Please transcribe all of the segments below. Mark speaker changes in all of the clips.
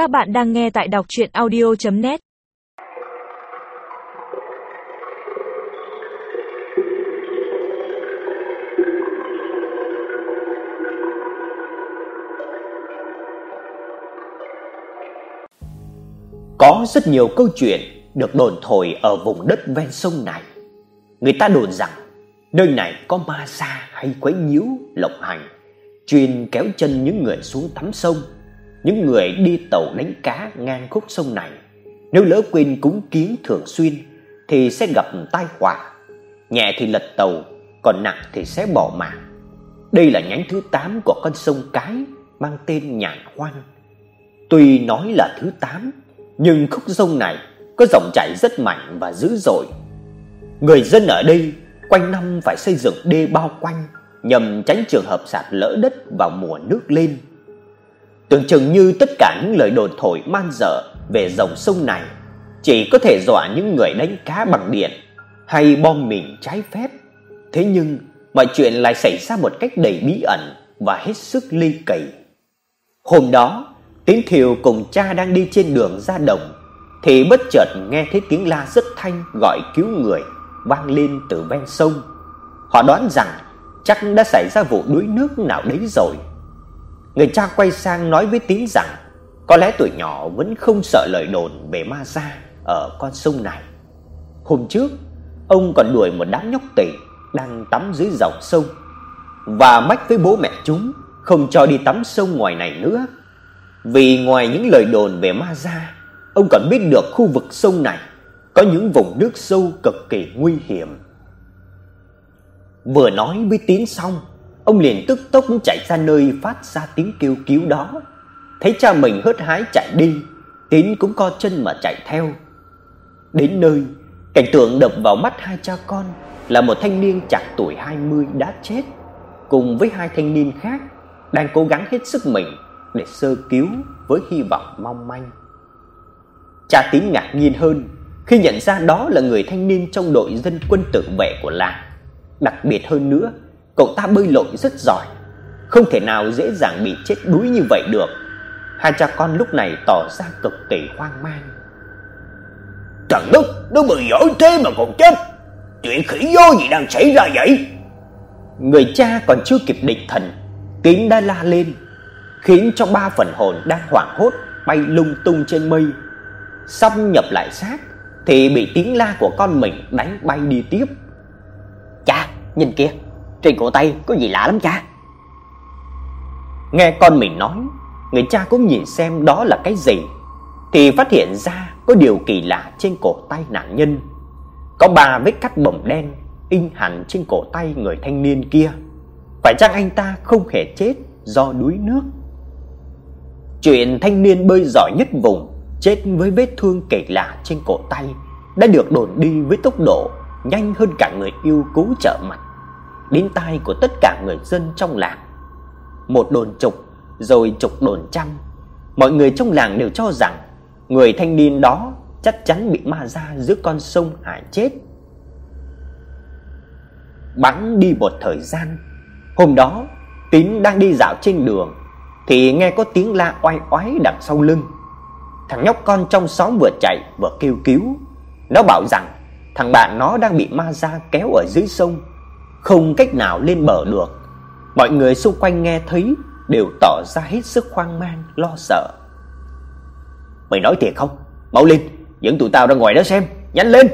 Speaker 1: Các bạn đang nghe tại đọc audio net
Speaker 2: Có rất nhiều câu chuyện được đồn thổi ở vùng đất ven sông này. Người ta đồn rằng nơi này có ma sa hay quấy nhiễu lộng hành, chuyên kéo chân những người xuống tắm sông những người đi tàu đánh cá ngang khúc sông này nếu lỡ quên cúng kiến thường xuyên thì sẽ gặp tai họa, nhẹ thì lật tàu, còn nặng thì sẽ bỏ mạng. Đây là nhánh thứ 8 của con sông Cái mang tên Nhạn Hoan. Tuy nói là thứ 8, nhưng khúc sông này có dòng chảy rất mạnh và dữ dội. Người dân ở đây quanh năm phải xây dựng đê bao quanh nhằm tránh trường hợp sạt lỡ đất vào mùa nước lên. Tưởng chừng như tất cả những lời đồn thổi man dở về dòng sông này chỉ có thể dọa những người đánh cá bằng điện hay bom mìn trái phép. Thế nhưng mọi chuyện lại xảy ra một cách đầy bí ẩn và hết sức ly kỳ. Hôm đó, Tín Thiều cùng cha đang đi trên đường ra đồng thì bất chợt nghe thấy tiếng la rất thanh gọi cứu người vang lên từ ven sông. Họ đoán rằng chắc đã xảy ra vụ đuối nước nào đấy rồi. Người cha quay sang nói với Tín rằng có lẽ tuổi nhỏ vẫn không sợ lời đồn về ma gia ở con sông này. Hôm trước, ông còn đuổi một đám nhóc tỳ đang tắm dưới dòng sông và mách với bố mẹ chúng không cho đi tắm sông ngoài này nữa. Vì ngoài những lời đồn về ma gia, ông còn biết được khu vực sông này có những vùng nước sâu cực kỳ nguy hiểm. Vừa nói với Tín xong, ông liền tức tốc chạy ra nơi phát ra tiếng kêu cứu đó. Thấy cha mình hớt hái chạy đi, Tín cũng co chân mà chạy theo. Đến nơi, cảnh tượng đập vào mắt hai cha con là một thanh niên chạc tuổi 20 đã chết, cùng với hai thanh niên khác đang cố gắng hết sức mình để sơ cứu với hy vọng mong manh. Cha Tín ngạc nhiên hơn khi nhận ra đó là người thanh niên trong đội dân quân tự vệ của làng. Đặc biệt hơn nữa, cậu ta bơi lội rất giỏi, không thể nào dễ dàng bị chết đuối như vậy được. Hai cha con lúc này tỏ ra cực kỳ hoang mang.
Speaker 3: Trời đất, nó bơi giỏi thế mà còn chết. Chuyện khỉ vô gì đang xảy ra vậy?
Speaker 2: Người cha còn chưa kịp định thần, Tín đã la lên, khiến cho ba phần hồn đang hoảng hốt bay lung tung trên mây. Sắp nhập lại xác thì bị tiếng la của con mình đánh bay đi tiếp.
Speaker 4: Cha, nhìn kìa, trên cổ tay có gì lạ lắm cha.
Speaker 2: Nghe con mình nói, người cha cũng nhìn xem đó là cái gì thì phát hiện ra có điều kỳ lạ trên cổ tay nạn nhân. Có ba vết cắt bầm đen in hẳn trên cổ tay người thanh niên kia. Phải chăng anh ta không hề chết do đuối nước? Chuyện thanh niên bơi giỏi nhất vùng chết với vết thương kỳ lạ trên cổ tay đã được đồn đi với tốc độ nhanh hơn cả người yêu cứu trợ mặt đến tai của tất cả người dân trong làng. Một đồn chục rồi chục đồn trăm, mọi người trong làng đều cho rằng người thanh niên đó chắc chắn bị ma ra giữa con sông hại chết. Bắn đi một thời gian, hôm đó Tín đang đi dạo trên đường thì nghe có tiếng la oai oái đằng sau lưng. Thằng nhóc con trong xóm vừa chạy vừa kêu cứu. Nó bảo rằng thằng bạn nó đang bị ma da kéo ở dưới sông, không cách nào lên bờ được. Mọi người xung quanh nghe thấy đều tỏ ra hết sức hoang mang, lo sợ.
Speaker 3: Mày nói thiệt không? Mau lên, dẫn tụi tao ra ngoài đó xem, nhanh lên.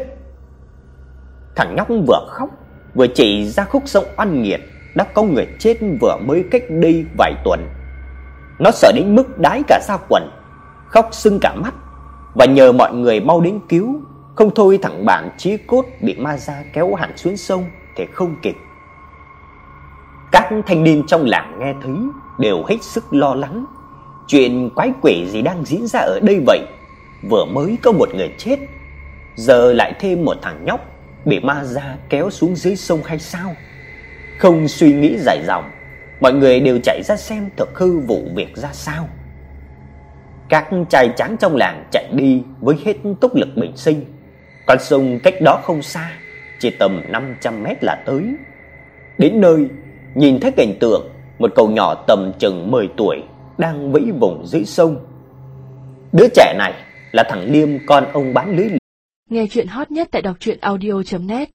Speaker 2: Thằng nhóc vừa khóc, vừa chỉ ra khúc sông oan nghiệt đã có người chết vừa mới cách đây vài tuần. Nó sợ đến mức đái cả da quần, khóc sưng cả mắt và nhờ mọi người mau đến cứu, không thôi thằng bạn chí cốt bị ma da kéo hẳn xuống sông thì không kịp. Các thanh niên trong làng nghe thấy đều hết sức lo lắng. Chuyện quái quỷ gì đang diễn ra ở đây vậy? Vừa mới có một người chết, giờ lại thêm một thằng nhóc bị ma ra kéo xuống dưới sông hay sao? Không suy nghĩ dài dòng, mọi người đều chạy ra xem thực hư vụ việc ra sao. Các trai tráng trong làng chạy đi với hết tốc lực bình sinh. Con sông cách đó không xa, chỉ tầm 500 mét là tới. Đến nơi, nhìn thấy cảnh tượng một cậu nhỏ tầm chừng 10 tuổi đang vẫy vùng dưới sông. Đứa trẻ này là thằng Liêm con ông bán lưới
Speaker 1: Nghe chuyện hot nhất tại đọc truyện audio.net